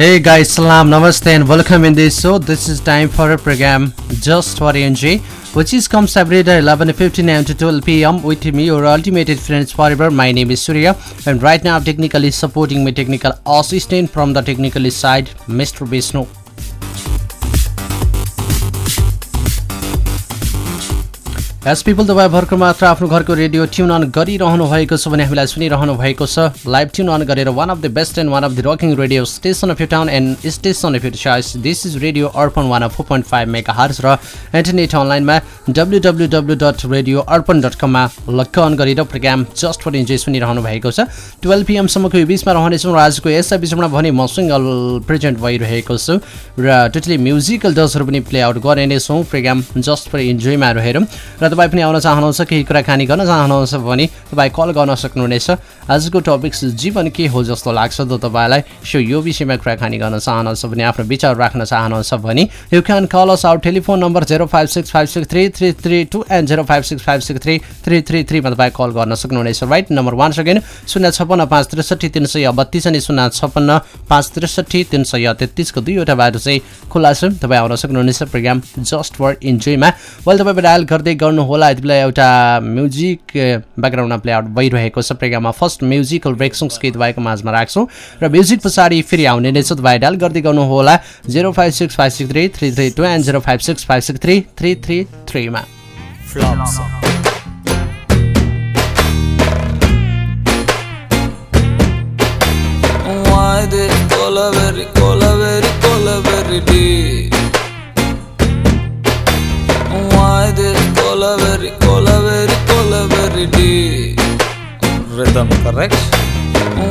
Hey guys, salam, namaste and welcome in this show. This is time for a program just for NG, which is comes every day 11:15 am to 12 pm with me, your ultimate friends forever. My name is Surya, and right now technically supporting my technical assistant from the technical side, Mr. Vishnu. As people तपाईँ भर्खर मात्र आफ्नो घरको radio tune on गरिरहनु भएको छ भने हामीलाई सुनिरहनु भएको छ लाइभ ट्युन अन गरेर one of the best and one of the rocking radio station of you town and station of you choice this is radio Arpan one four point five mega hertz र internet अनलाइनमा W W W dot radio Arpan dot कममा log on गरेर program just for enjoy सुनिरहनु भएको छ twelve पिएमसम्मको यो बिचमा रहनेछौँ र आजको यसै बिचमा भने म सिङ्गल प्रेजेन्ट भइरहेको छु र टोटली म्युजिकल डजहरू पनि प्ले आउट गर्ने नै छौँ प्रोग्राम जस्ट फर इन्जोयमा रहेर र तपाईँ पनि आउन चाहनुहुन्छ केही कुराकानी गर्न चाहनुहुन्छ भने तपाईँ कल गर्न सक्नुहुनेछ। आजको टपिक जीवन के हो जस्तो लाग्छ त तपाईँलाई सो यो विषयमा कुराकानी गर्न चाहनुहुन्छ भने आफ्नो विचार राख्न चाहनुहुन्छ भने you can call us out telephone number zero five six five six three three three two and zero five six call गर्न सक्नुहुनेछ राइट नम्बर वान सेकेन्ड शून्य छप्पन्न पाँच त्रिसठी तिन सय बत्तिस अनि शून्य छप्पन्न पाँच त्रिसठी तिन सय तेत्तिसको दुईवटा बाटो चाहिँ खुल्ला छ। तपाईँ आउन सक्नुहुनेछ प्रोग्राम जस्ट फर इन्जोयमा वेल तपाईँ डायल गर्दै गर्नुहोला यति बेला एउटा म्युजिक ब्याकग्राउन्डमा प्ले आउट भइरहेको छ प्रोग्राममा फर्स्ट म्युजिकल ब्रेक सङ्ग्स गीत भएको माझमा राख्छौँ र म्युजिक पछाडि फेरि आउने नै छ तपाईँ डायल गर्दै गर्नुहोला zero five six five six three three two and zero five six five six three three three थ्रीमा Why this colaveri, colaveri, colaveri rhythm, correct?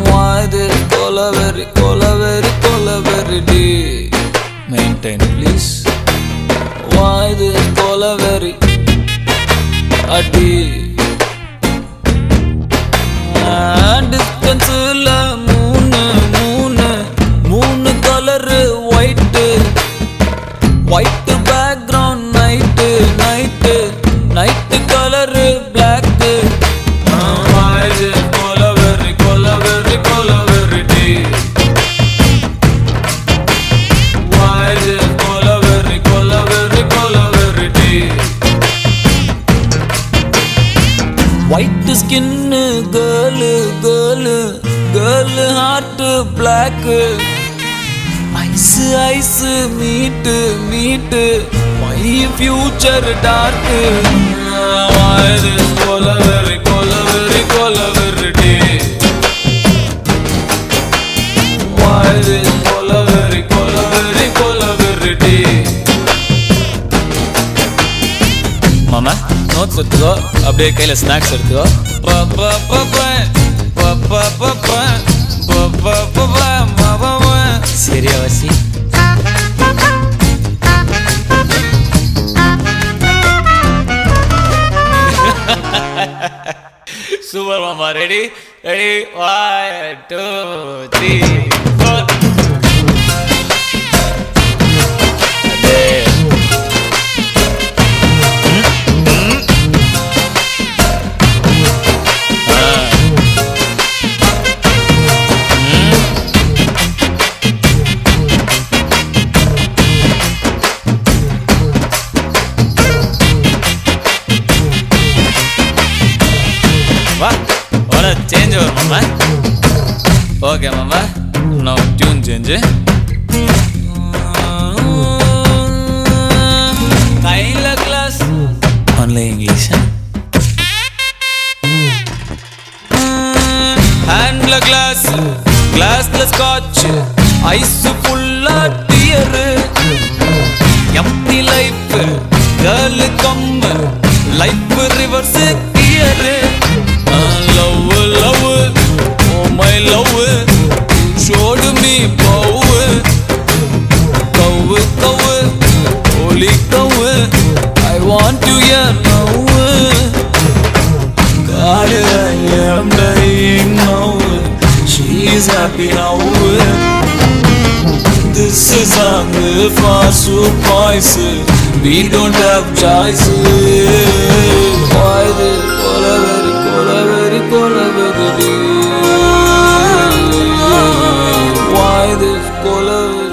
Why this collavery, collavery, collavery D? Maintain, please. Why this collavery? A D. Distance la moon, moon, moon color white, white. Future dark கொலவெறி கொலவெறி கொலவெறி டே கொலவெறி கொலவெறி கொலவெறி டே மாமா அப்படியே கையில ஸ்நாக்ஸ் எடுத்துக்கோ. ப, ப, ப, ப, சூப்பர் மாமா. Ready ready one two three four change வரும் மாமா ஓகே மாமா நோ டியூன் சேஞ்சு கையில் கிளாஸ் ஒன்லி இங்கிலீஷ் ஹேண்ட்ல கிளாஸ் கிளாஸ்ல ஸ்காட்ச் ஐஸ் ஃபுல்லா dear empty life girl come life reverse dear ignored. She's happy now. This is hunger for soup poison. We don't have choices. Why the Colaveri, Colaveri, Colaveri? Why this Colaveri?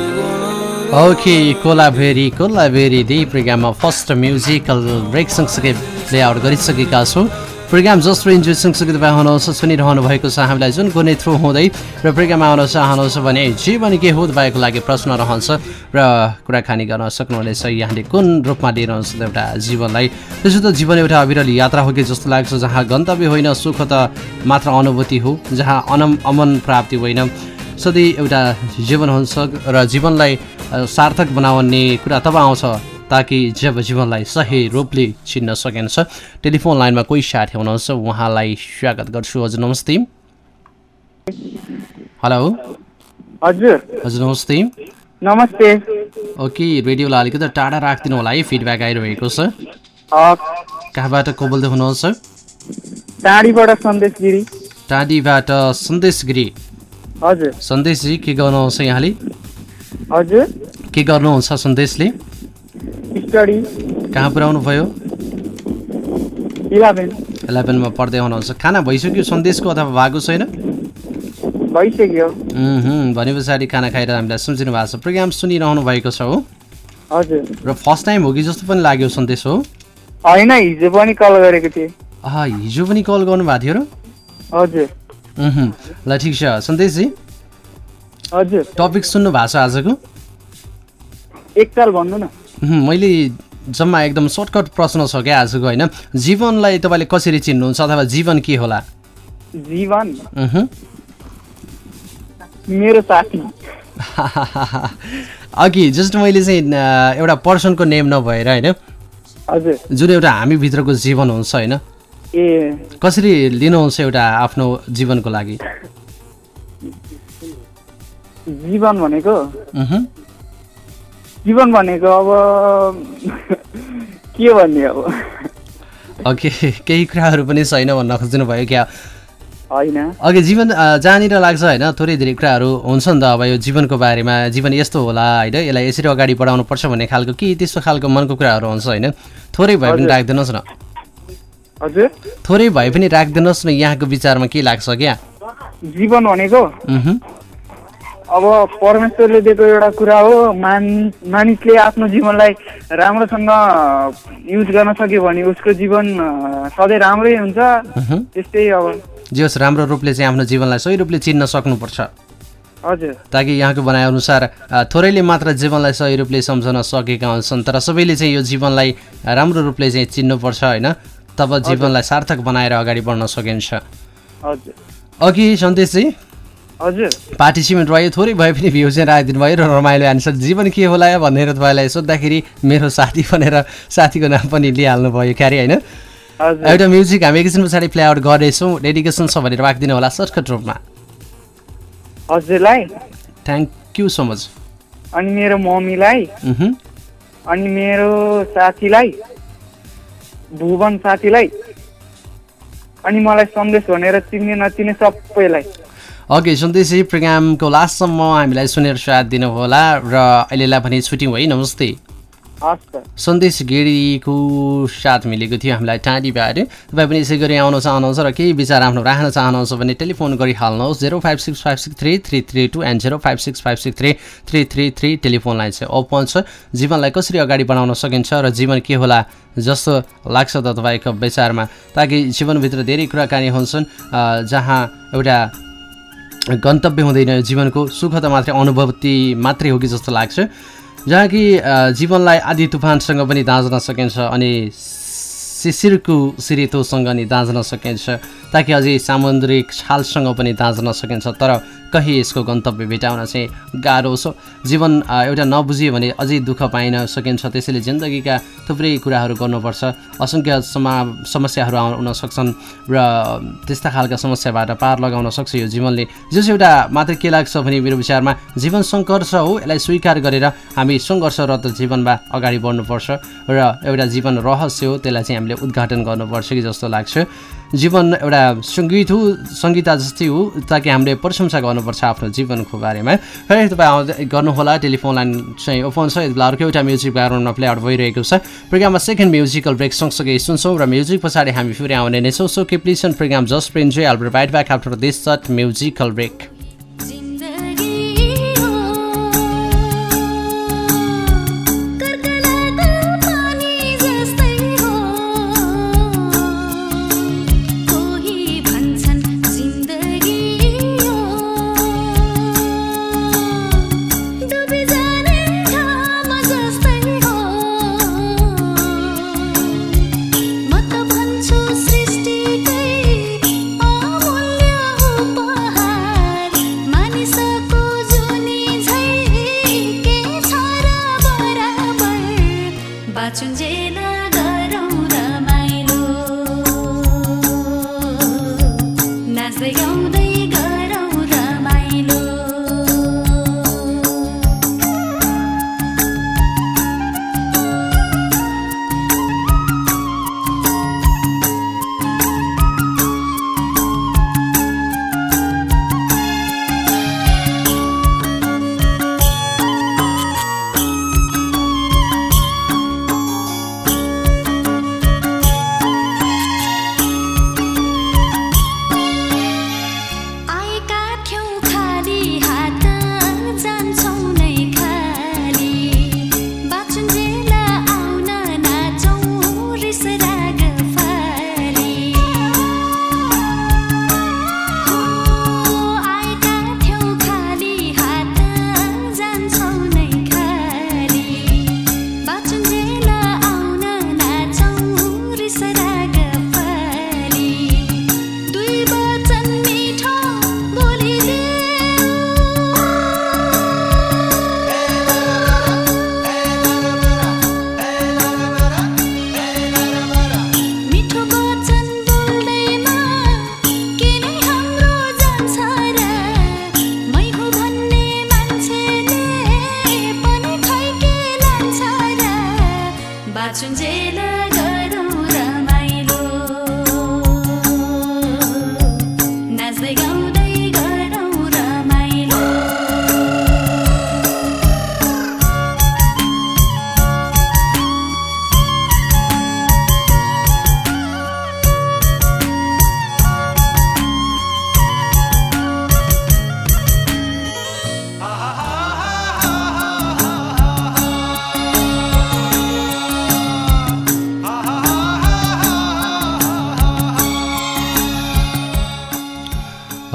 Okay कोलाभेरी कोलाभेरी the प्रोग्राममा first musical break सँगसँगै play गरिसकेका छौँ programme जसको enjoy सँगसँगै तपाईँ आउनुहुन्छ सुनिरहनु भएको छ हामीलाई जुन कुनै थ्रु हुँदै र प्रोग्राम आउन चाहनुहुन्छ भने जीवन के हो तपाईँको लागि प्रश्न रहन्छ र कुराकानी गर्न सक्नुहुनेछ। यहाँले कुन रूपमा लिइरहन्छ एउटा जीवनलाई? त्यसो त जीवन एउटा अविरल यात्रा हो कि जस्तो लाग्छ जहाँ गन्तव्य होइन सुख त मात्र अनुभूति हो जहाँ अनम अमन प्राप्ति होइन। सधैँ एउटा जीवन हुन्छ र जीवनलाई सार्थक बनाउने कुरा तब आउँछ। ताकि जब जीवनलाई सही रूपले चिन्न सकिन्छ टेलिफोन लाइनमा कोही साथी हुनुहुन्छ? उहाँलाई स्वागत गर्छु। हजुर नमस्ते। हेलो। हजुर। हजुर नमस्ते। नमस्ते। ओके रेडियोलाई अलिकति टाढा राखिदिनु होला है फिडब्याक आइरहेको छ। कहाँबाट को बोल्दै हुनुहुन्छ? टाढीबाट सन्देश गिरी टाँडीबाट सन्देश गिरी हजुर। सन्देशजी के गर्नुहुन्छ यहाँले? हजुर। के गर्नुहुन्छ सन्देशले? स्टडी कहाँ पुऱ्याउनु भयो? इलेभेन इलेभेनमा पढ्दै हुनुहुन्छ। खाना भइसक्यो सन्देशको अथवा भएको छैन? भइसक्यो। भने पछाडि खाना खाएर हामीलाई सम्झिनु भएको छ। प्रोग्राम सुनिरहनु भएको छ हो। हजुर। र फर्स्ट टाइम हो कि जस्तो पनि लाग्यो सन्देश हो? होइन हिजो पनि कल गरेको थिएँ। हिजो पनि कल गर्नुभएको थियो र? हजुर। ल ठिक छ। सन्देशजी। हजुर। टपिक सुन्नु भएको छ आजको? एकताल भन्नु न। मैले जम्मा एकदम सर्टकट प्रश्न छ क्या आजको होइन? जीवनलाई तपाईँले कसरी चिन्नुहुन्छ अथवा जीवन के होला? जीवन। मेरो साथी। अघि जस्ट मैले चाहिँ एउटा पर्सनको नेम नभएर होइन? जुन एउटा हामीभित्रको जीवन हुन्छ होइन? कसरी लिनुहुन्छ एउटा आफ्नो जीवनको लागि? जीवन भनेको। जीवन भनेको अब के भन्ने अब? ओके केही कुराहरू पनि छैन भन्न खोज्नु भयो क्या। होइन। अघि जीवन जहाँनिर लाग्छ होइन थोरै धेरै कुराहरू हुन्छ नि त अब यो जीवनको बारेमा जीवन यस्तो होला होइन यसलाई यसरी अगाडि बढाउनु पर्छ भन्ने खालको के त्यस्तो खालको मनको कुराहरू हुन्छ होइन थोरै भए पनि। राखिदिनुहोस् न। हजुर। थोरै भए पनि राखिदिनुहोस् न यहाँको विचारमा के लाग्छ क्या। जीवन भनेको। अब परमेश्वरले दिएको एउटा कुरा हो मान मानिसले आफ्नो जीवनलाई राम्रोसँग युज गर्न सक्यो भने उसको जीवन सधैँ राम्रै हुन्छ। त्यस्तै अब। जे होस् राम्रो रूपले चाहिँ आफ्नो जीवनलाई सही रूपले चिन्न सक्नुपर्छ। हजुर। ताकि यहाँको भनाइअनुसार थोरैले मात्र जीवनलाई सही रूपले सम्झन सकेका हुन्छन् तर सबैले चाहिँ यो जीवनलाई राम्रो रूपले चाहिँ चिन्नुपर्छ होइन? तब जीवनलाई सार्थक बनाएर अगाडि बढ्न सकिन्छ। हजुर। अघि सन्देशजी। हजुर। पार्टिसिपेन्ट भयो थोरै भए पनि भ्यू चाहिँ राखिदिनु भयो र रमाइलो आन्सर जीवन के होला भनेर तपाईँलाई सोद्धाखेरि मेरो साथी भनेर साथीको नाम पनि लिइहाल्नु भयो क्यारे होइन? एउटा म्युजिक हामी एकैछिन पछाडि प्ले आउट गर्दैछौँ। डेडिकेसन छ भनेर राखिदिनु होला सर्टकट रूपमा। हजुरलाई। थ्याङ्क यू सो मच अनि मेरो मम्मीलाई। अनि मेरो साथीलाई। भुवन साथीलाई। अनि मलाई सन्देश भनेर चिन्ने नचिन्ने सबैलाई। ओके सन्देशी प्रोग्रामको लास्टसम्म हामीलाई सुनेर साथ दिनुहोला र अहिलेलाई पनि छुट्यौँ है नमस्ते। सन्देश गिरीको साथ मिलेको थियो हामीलाई टाँडीबाट। तपाईँ पनि यसै गरी आउन चाहनुहुन्छ र केही विचार आफ्नो राख्न चाहनुहुन्छ भने टेलिफोन गरिहाल्नुहोस् zero five six five six three three three two and zero five six five six three three three three telephone line चाहिँ ओपन छ। जीवनलाई कसरी अगाडि बढाउन सकिन्छ र जीवन के होला जस्तो लाग्छ त तपाईँको विचारमा ताकि जीवनभित्र धेरै कुराकानी हुन्छन् जहाँ एउटा गन्तव्य हुँदैन जीवनको सुख त मात्रै अनुभूति मात्रै हो कि जस्तो लाग्छ। जहाँ कि जीवनलाई आधी तुफानसँग पनि दाँच्न सकिन्छ अनि शिशिरको सिरितोसँग नि दाँच्न सकिन्छ ताकि अझै सामुद्रिक छालसँग पनि दाँच्न सकिन्छ तर कहीँ यसको गन्तव्य भेटाउन चाहिँ गाह्रो छ। जीवन एउटा नबुझियो भने अझै दुःख पाइन सकिन्छ त्यसैले जिन्दगीका थुप्रै कुराहरू गर्नुपर्छ। असङ्ख्य समा समस्याहरू आउन सक्छन् र त्यस्ता खालका समस्याबाट पार लगाउन सक्छ यो जीवनले। जस एउटा मात्र के लाग्छ भने मेरो विचारमा जीवन सङ्घर्ष हो यसलाई स्वीकार गरेर हामी सङ्घर्षरत जीवनमा अगाडि बढ्नुपर्छ र एउटा जीवन रहस्य हो त्यसलाई चाहिँ हामीले उद्घाटन गर्नुपर्छ कि जस्तो लाग्छ। जीवन एउटा सङ्गीत हो सङ्गीता जस्तै हो ताकि हामीले प्रशंसा गर्नुपर्छ आफ्नो जीवनको बारेमा। फेरि तपाईँ आउँदै गर्नुहोला टेलिफोन लाइन चाहिँ ओपन छ यति बेला अर्को एउटा म्युजिक ब्याकग्राउन्डमा प्ले आउट भइरहेको छ। प्रोग्राममा सेकेन्ड म्युजिकल ब्रेक सँगसँगै सुन्छौँ र म्युजिक पछाडि हामी फेरि आउने नै छौँ। So keep listening program just for enjoy we'll be right back after this short musical break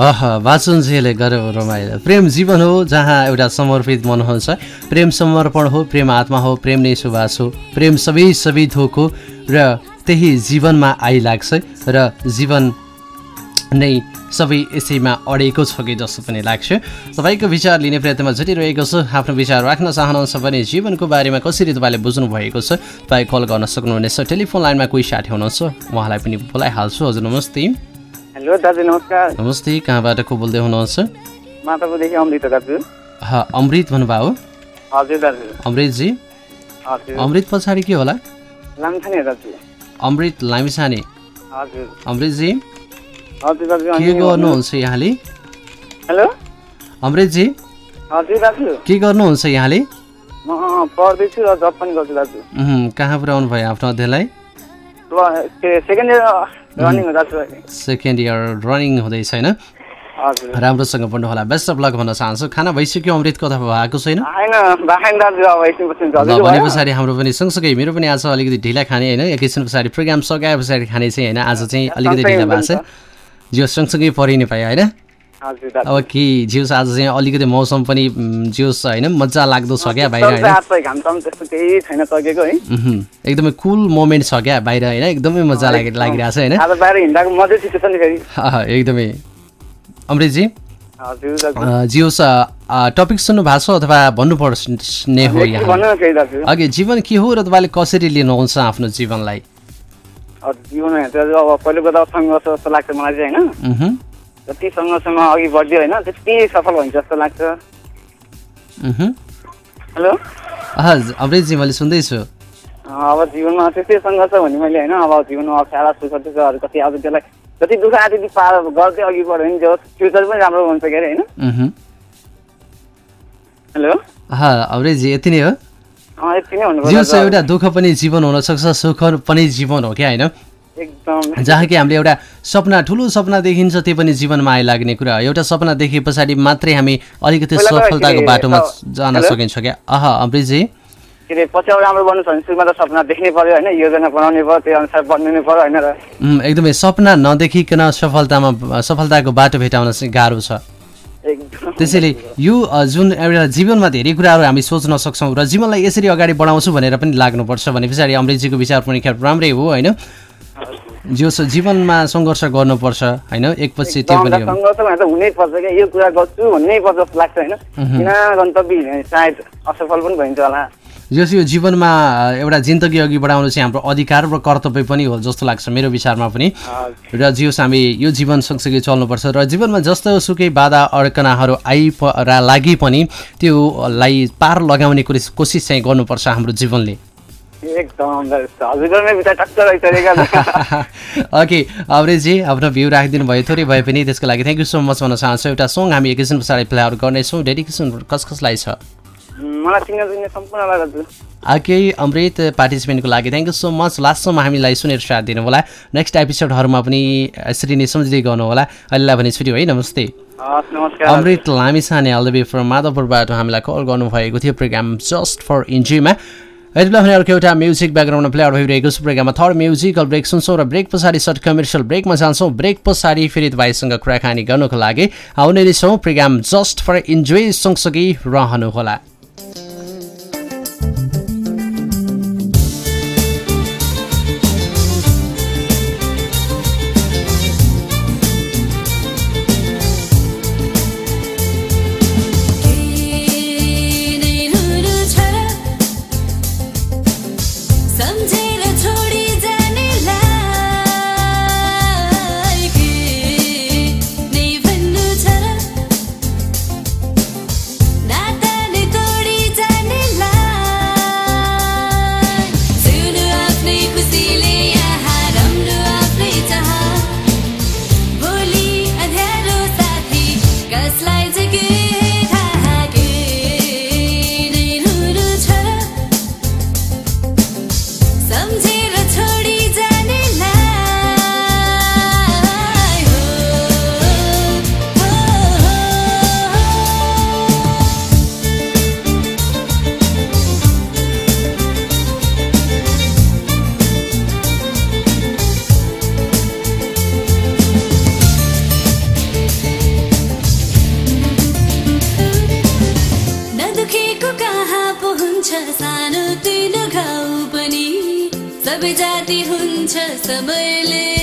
uh बाँचुन्जेले गरौँ रमाइलो। प्रेम जीवन हो जहाँ एउटा समर्पित मन हुन्छ। प्रेम समर्पण हो प्रेम आत्मा हो प्रेम नै सुवास हो। प्रेम सबै सबै थोक हो र त्यही जीवनमा आइलाग्छ र जीवन नै सबै यसैमा अडेको छ कि जस्तो पनि लाग्छ। तपाईँको विचार लिने प्रयत्नमा जुटिरहेको छु आफ्नो विचार राख्न चाहनुहुन्छ भने जीवनको बारेमा कसरी तपाईँले बुझ्नु भएको छ तपाईँ कल गर्न सक्नुहुनेछ। टेलिफोन लाइनमा कोही साथी हुनुहुन्छ उहाँलाई पनि बोलाइहाल्छु। हजुर नमस्ते। हेलो दाजु नमस्कार नमस्ते कहाँबाट को बोल्दै हुनुहुन्छ मातापुरदेखि अमृत दाजु अमृत भन्नुभयो हजुर दाजु अमृतजी हजुर अमृत पछाडि के होला लाम्छाने दाजु अमृत लामिछाने हजुर अमृतजी हजुर दाजु के गर्नुहुन्छ यहाँले हेलो अमृतजी हजुर दाजु के गर्नुहुन्छ यहाँले म पढ्दैछु र जब पनि गर्छु दाजु उहुँ, कहाँ पुऱ्याउनु भयो आफ्नो अध्ययनलाई second year second year running हुँदैछ होइन राम्रोसँग पढ्नु होला बेस्ट अफ लक भन्न चाहन्छु। खाना भइसक्यो अमृत कथा भएको छैन? भने? पछाडि हाम्रो पनि सँगसँगै मेरो पनि आज अलिकति ढिला खाने होइन। एकैछिन पछाडि प्रोग्राम सकाए पछाडि खाने चाहिँ होइन। आज चाहिँ अलिकति ढिला भएको छ। जियोस सँगसँगै परि नै पायो होइन। हजुर दाजु अब कि जियोस आज चाहिँ अलिकति मौसम पनि जियोस होइन मजा लाग्दो छ क्या बाहिर एकदमै कुल मोमेन्ट छ क्या बाहिर होइन? एकदमै मजा लागि लागिरहेको छ होइन एकदमै। अमृतजी? जियोस टपिक सुन्नु भएको छ अथवा भन्नुपर्ने हो अघि जीवन के हो र तपाईँले कसरी लिनुहुन्छ आफ्नो जीवनलाई? अब पहिलो कुरा त सङ्घर्ष जस्तो लाग्छ मलाई चाहिँ होइन? जति सङ्घर्षमा अघि बढ्यो होइन त्यति सफल हुन्छ जस्तो लाग्छ। हेलो? अमृतजी मैले सुन्दैछु। अब जीवनमा त्यस्तै सङ्घर्ष भने मैले होइन अब जीवनमा अप्ठ्यारा सुख दुःखहरू कति अब त्यसलाई जति दुःख त्यति पार गर्दै अघि बढ्यो भने जो फ्युचर पनि राम्रो हुन्छ के अरे होइन। हेलो? अमृतजी यति नै हो। एउटा दुःख पनि जीवन हुनसक्छ सुख पनि जीवन हो क्या होइन? जहाँ कि हामीले एउटा सपना ठुलो सपना देखिन्छ त्यो पनि जीवनमा आइलाग्ने कुरा हो। एउटा सपना देखे पछाडि मात्रै हामी अलिकति सफलताको बाटोमा जान? सकिन्छ क्या? अह अमृतजी एकदमै सपना नदेखिकन सफलतामा सफलताको बाटो भेटाउन चाहिँ गाह्रो छ। एकदम। त्यसैले यो जुन एउटा जीवनमा धेरै कुराहरू हामी सोच्न सक्छौँ र जीवनलाई यसरी अगाडि बढाउँछु भनेर पनि लाग्नुपर्छ भने पछाडि अमृतजीको विचार पनि राम्रै हो होइन? जो छ जीवनमा सङ्घर्ष गर्नुपर्छ होइन? एकपछि त्यो पनि हो सङ्घर्ष क्या। यो कुरा गर्छु भन्नै पर्छ जस्तो लाग्छ होइन? गन्तव्य सायद असफल पनि भइन्छ होला। जस यो जीवनमा एउटा जिन्दगी अघि बढाउनु चाहिँ हाम्रो अधिकार र कर्तव्य पनि हो जस्तो लाग्छ मेरो विचारमा पनि। र जियोस् हामी यो जीवन सँगसँगै चल्नुपर्छ र जीवनमा जस्तो सुकै बाधा अड्कनाहरू आइ प- रा लागि पनि त्योलाई पार लगाउने कोसिस चाहिँ गर्नुपर्छ हाम्रो जीवनले। ओके अवरेजी आफ्नो भ्यू राखिदिनु भयो थोरै भए पनि त्यसको लागि थ्याङ्क यू सो मच भन्न चाहन्छु। एउटा सङ्ग हामी एकैछिन पछाडि प्ले आउट गर्नेछौँ डेडिकेसन कस कसलाई छ। आके अमृत पार्टिसिपेन्टको लागि थ्याङ्क यू सो मच लास्टसम्म हामीलाई सुनेर साथ दिनु होला। नेक्स्ट एपिसोडहरूमा पनि यसरी नै सम्झिँदै गर्नु होला। अहिलेलाई भने छुट्यो है नमस्ते। अमृत लामिसाने अलदेवी फ्रम माधवपुरबाट हामीलाई कल गर्नुभएको थियो। प्रोग्राम जस्ट फर इन्जोयमा यति बेला भने अर्को एउटा म्युजिक ब्याकग्राउन्डमा प्लेयर भइरहेको छ प्रोग्राममा। थर्ड म्युजिकल ब्रेक सुन्छौँ र ब्रेक पछाडि सर्ट कमर्सियल ब्रेकमा जान्छौँ। ब्रेक पछाडि फेरि तपाईँसँग कुराकानी गर्नको लागि आउने नै छौँ। प्रोग्राम जस्ट फर इन्जोय सँगसँगै रहनुहोला। जाति हुन्छ समयले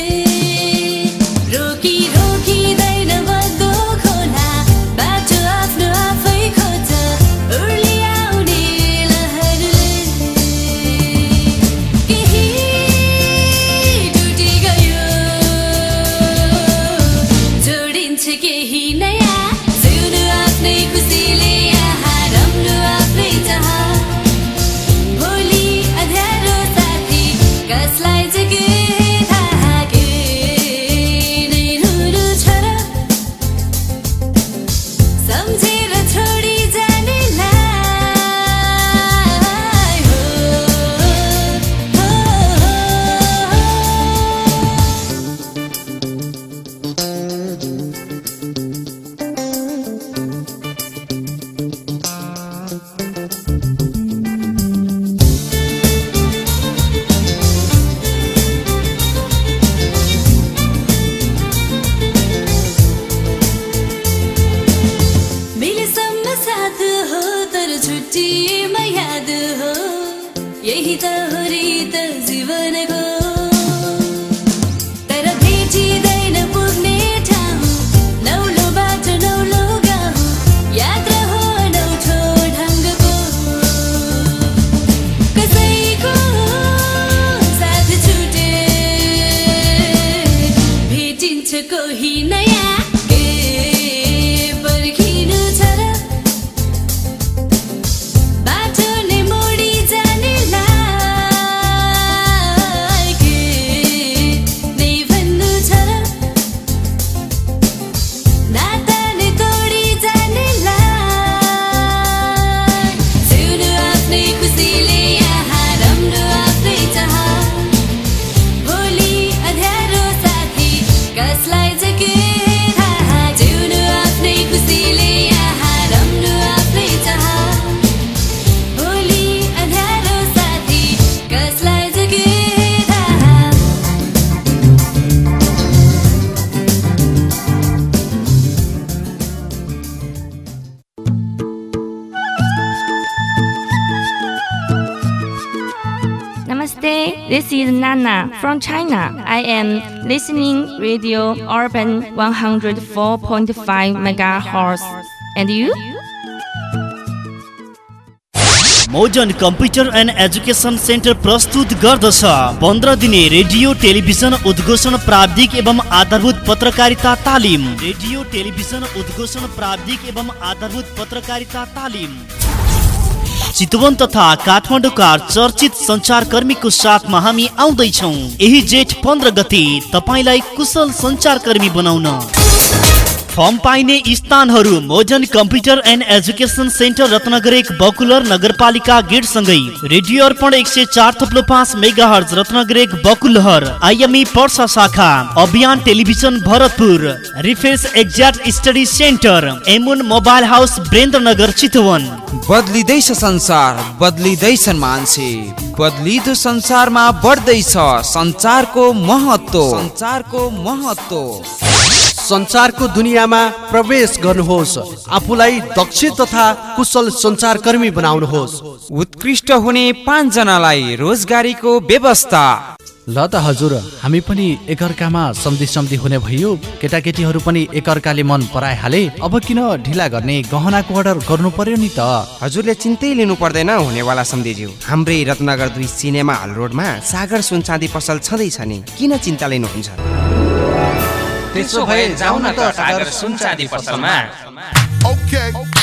from China. I am listening Radio Urban 104.5 megahertz. And you? Mojan computer and education centre प्रस्तुत गर्दछ पन्ध्र दिने रेडियो टेलिभिजन उद्घोषण प्राविधिक एवं आधारभूत पत्रकारिता तालिम रेडियो टेलिभिजन उद्घोषण प्राविधिक एवं आधारभूत पत्रकारिता तालिम चितवन तथा काठमाडौँका चर्चित सञ्चारकर्मीको साथमा हामी आउँदैछौँ। यही जेठ पन्ध्र गते तपाईँलाई कुशल सञ्चारकर्मी बनाउन। फर्म पाइने स्थानहरू Mojan computer and education centre Ratnagar एक बकुलर नगरपालिका गेटसँगै। रेडियो अर्पण एक सय चार थप्लो पाँच मेगा हर्ज रत्नगर एक बकुलहर। आइएमई पर्सा शाखा अभियान टेलिभिजन भरतपुर। रिफेस एक्ज्याक्ट स्टडी सेन्टर एमुन मोबाइल हाउस ब्रेन्द्रनगर चितवन। बदलिँदैछ संसार बदलिँदैछन् मान्छे। बदलिदो संसारमा बढ्दैछ सञ्चारको महत्व सञ्चारको महत्व सञ्चारको दुनियाँमा प्रवेश गर्नुहोस्। आफूलाई दक्ष तथा कुशल सञ्चारकर्मी बनाउनुहोस्। उत्कृष्ट हुने पाँचजनालाई रोजगारीको व्यवस्था। ल त हजुर हामी पनि एकअर्कामा सम्धि सम्धि हुने भइयो केटाकेटीहरू पनि एकअर्काले मन पराइहाले। अब किन ढिला गर्ने गहनाको अर्डर गर्नु पर्यो नि त? हजुरले चिन्तै लिनु पर्दैन हुनेवाला सम्झिज्यू हाम्रै रत्नगर दुई सिनेमा हल रोडमा सागर सुनचाँदी पसल छँदैछ नि। किन चिन्ता लिनुहुन्छ? त्यसो भए जाउँ न त सागर सुनचाँदी पसलमा।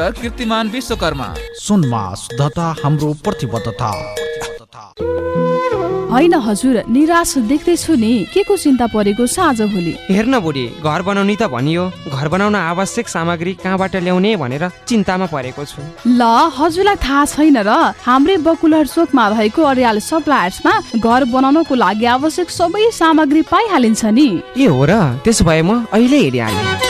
कीर्तिमान विश्वकर्मा। सुनमा शुद्धता हाम्रो प्रतिबद्धता। होइन हजुर निराश देख्दैछु नि। के को चिन्ता परेको छ आज भोलि? हेर्न बुढी घर बनाउने त भनियो। घर बनाउन आवश्यक सामग्री कहाँबाट ल्याउने भनेर चिन्तामा परेको छु। ल हजुरलाई थाहा छैन र। हाम्रै बकुलर चोकमा रहेको अर्याल सप्लायर्समा घर बनाउनको लागि आवश्यक सबै सामग्री पाइहालिन्छ नि। ए हो र त्यसो भए म अहिले हेरिहालेँ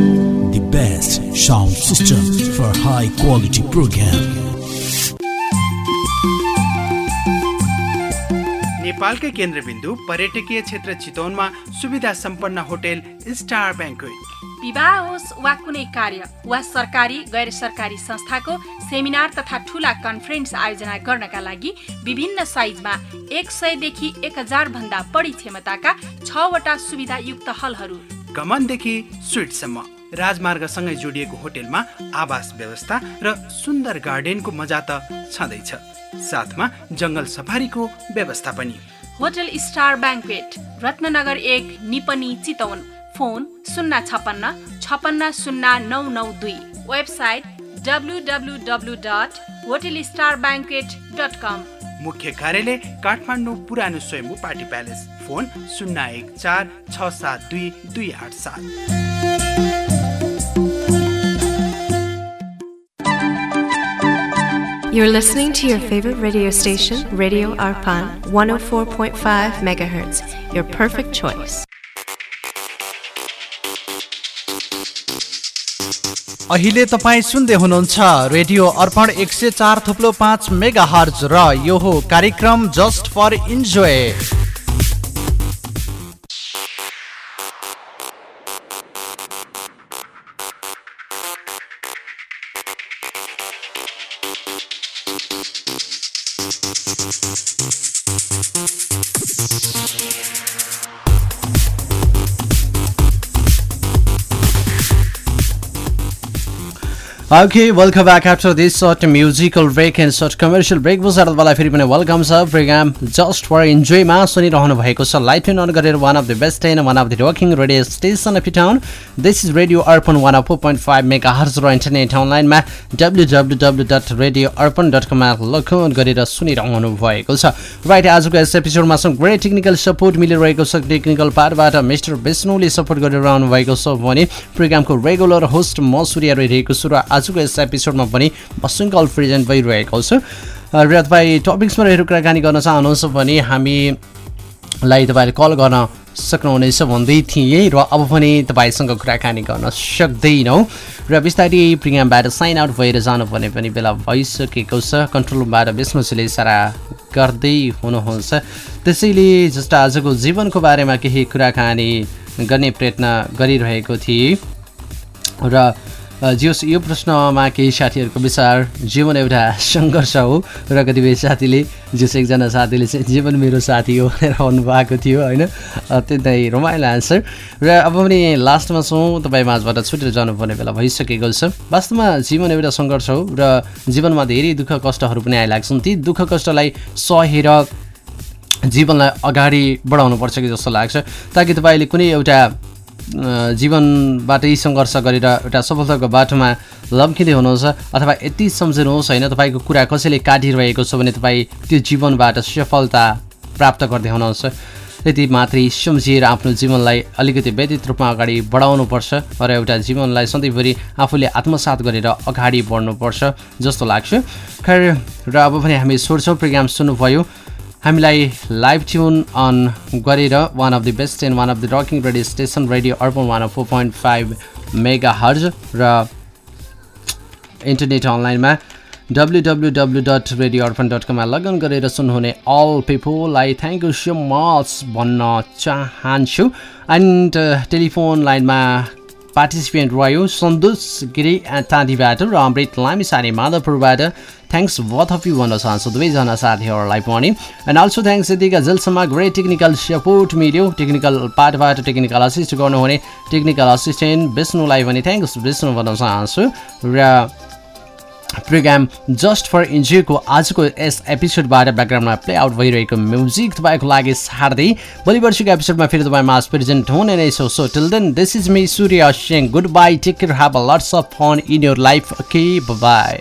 Best sound system for high quality program. नेपालकै केन्द्रबिन्दु पर्यटकीय क्षेत्र चितवनमा सुविधा सम्पन्न होटेल स्टार ब्याङ्कवेट विवाह होस् वा कुनै कार्य वा सरकारी गैर सरकारी संस्थाको सेमिनार तथा ठुला कन्फरेन्स आयोजना गर्नका लागि विभिन्न साइजमा एक सयदेखि एक हजार भन्दा बढी क्षमताका छवटा सुविधायुक्त हलहरू। कमनदेखि स्विटसम्म। राजमार्गसँगै जोडिएको होटेलमा आवास व्यवस्था र सुन्दर गार्डनको मजा त छँदैछ। साथमा जङ्गल सफारीको व्यवस्था पनि। होटल स्टार ब्याङ्कवेट रत्ननगर एक निपनी चितवन। फोन शून्य छपन्न छपन्न शून्य नौ नौ दुई। Website W W W dot hotel star banquet dot com. मुख्य कार्यालय काठमाडौँ पुरानो स्वयम्भू पार्टी प्यालेस। फोन शून्य एक चार छ सात दुई दुई आठ सात। You're listening to your favorite radio station, Radio Arpan, 104.5 megahertz. Your perfect choice. अहिले तपाईँ सुन्दै हुनुहुन्छ रेडियो अर्पण एक सय चार थुप्लो पाँच मेगा हर्ज र यो हो कार्यक्रम just for enjoy Thank you. Okay, welcome back after this short musical break and short commercial break. बजार वाला फेरि पनि वेलकम छ प्रोग्राम जस्ट फर इन्जोयमा सुनिरहनु भएको छ लाइट अन गरेर one of the best and one of the working radio station of town this is radio Arpan one of four point five mega hertz र इन्टरनेट अनलाइनमा W W W dot radio Arpan dot कममा log on गरेर सुनिरहनु भएको छ right आजको यस एपिसोडमा some great technical support मिलिरहेको छ टेक्निकल पार्टबाट मिस्टर विष्णुले सपोर्ट गरिरहनु भएको छ भने प्रोग्रामको रेगुलर होस्ट म सूर्य रहिरहेको छु र आजको यस एपिसोडमा पनि मसुङ्कल प्रेजेन्ट भइरहेको छु। र तपाईँ टपिक्समा रहेर कुराकानी गर्न चाहनुहुन्छ भने हामीलाई तपाईँले कल गर्न सक्नुहुनेछ भन्दै थिएँ र अब पनि तपाईँसँग कुराकानी गर्न सक्दैनौँ। र बिस्तारै प्रोग्रामबाट साइन आउट भएर जानुपर्ने पनि बेला भइसकेको छ। कन्ट्रोल रुमबाट विष्णुजीले इसारा गर्दै हुनुहुन्छ। त्यसैले जस्तो आजको जीवनको बारेमा केही कुराकानी गर्ने प्रयत्न गरिरहेको थिएँ। र जियोस् यो प्रश्नमा केही साथीहरूको विचार जीवन एउटा सङ्घर्ष हो र कतिपय साथीले जस एकजना साथीले चाहिँ जीवन मेरो साथी हो भनेर भन्नुभएको थियो होइन? अत्यन्तै रमाइलो आन्सर। र अब पनि लास्टमा छौँ तपाईँ माझबाट छुटेर जानुपर्ने बेला भइसकेको छ। वास्तवमा जीवन एउटा सङ्घर्ष हो र जीवनमा धेरै दुःख कष्टहरू पनि आइलाग्छन्। ती दुःख कष्टलाई सहेर जीवनलाई अगाडि बढाउनुपर्छ कि जस्तो लाग्छ। ताकि तपाईँले कुनै एउटा जीवनबाटै सङ्घर्ष गरेर एउटा सफलताको बाटोमा लम्किँदै हुनुहुन्छ। अथवा यति सम्झिनुहोस् होइन तपाईँको कुरा कसैले काटिरहेको छ भने तपाईँ त्यो जीवनबाट सफलता प्राप्त गर्दै हुनुहुन्छ। त्यति मात्रै सम्झिएर आफ्नो जीवनलाई अलिकति व्यतीत रूपमा अगाडि बढाउनुपर्छ र एउटा जीवनलाई सधैँभरि आफूले आत्मसात गरेर अगाडि बढ्नुपर्छ जस्तो लाग्छ। खैर र अब पनि हामी सोध्छौँ प्रोग्राम सुन्नुभयो। हामीलाई लाइभ ट्युन अन गरेर one of the best and one of the rocking radio station radio Arpan one of four point five mega hertz र इन्टरनेट अनलाइनमा W W W dot radio Arpan dot कममा login गरेर सुन्नुहुने all पिपुललाई thank you so much भन्न चाहन्छु। And telephone लाइनमा participant रह्यो सन्तोष गिरी ताँदीबाट र अमृत लामिसाने माधवपुरबाट। थ्याङ्क्स बथ अफ यु भन्न चाहन्छु दुवैजना साथीहरूलाई पनि। एन्ड अल्सो थ्याङ्क्स यतिका जेलसम्म ग्रेट टेक्निकल सपोर्ट मिल्यो। टेक्निकल पार्टबाट टेक्निकल असिस्ट गर्नुहुने टेक्निकल असिस्टेन्ट विष्णुलाई पनि थ्याङ्क्स विष्णु भन्न चाहन्छु र प्रोग्राम जस्ट फर इन्जोयको आजको यस एपिसोडबाट ब्याकग्राउन्डमा प्ले आउट भइरहेको म्युजिक तपाईँको लागि सार्दै भोलि वर्षको एपिसोडमा फेरि तपाईँ मास प्रेजेन्ट हुने नै so so till then this is me Surya Singh goodbye take care have a lots of fun in your life okay bye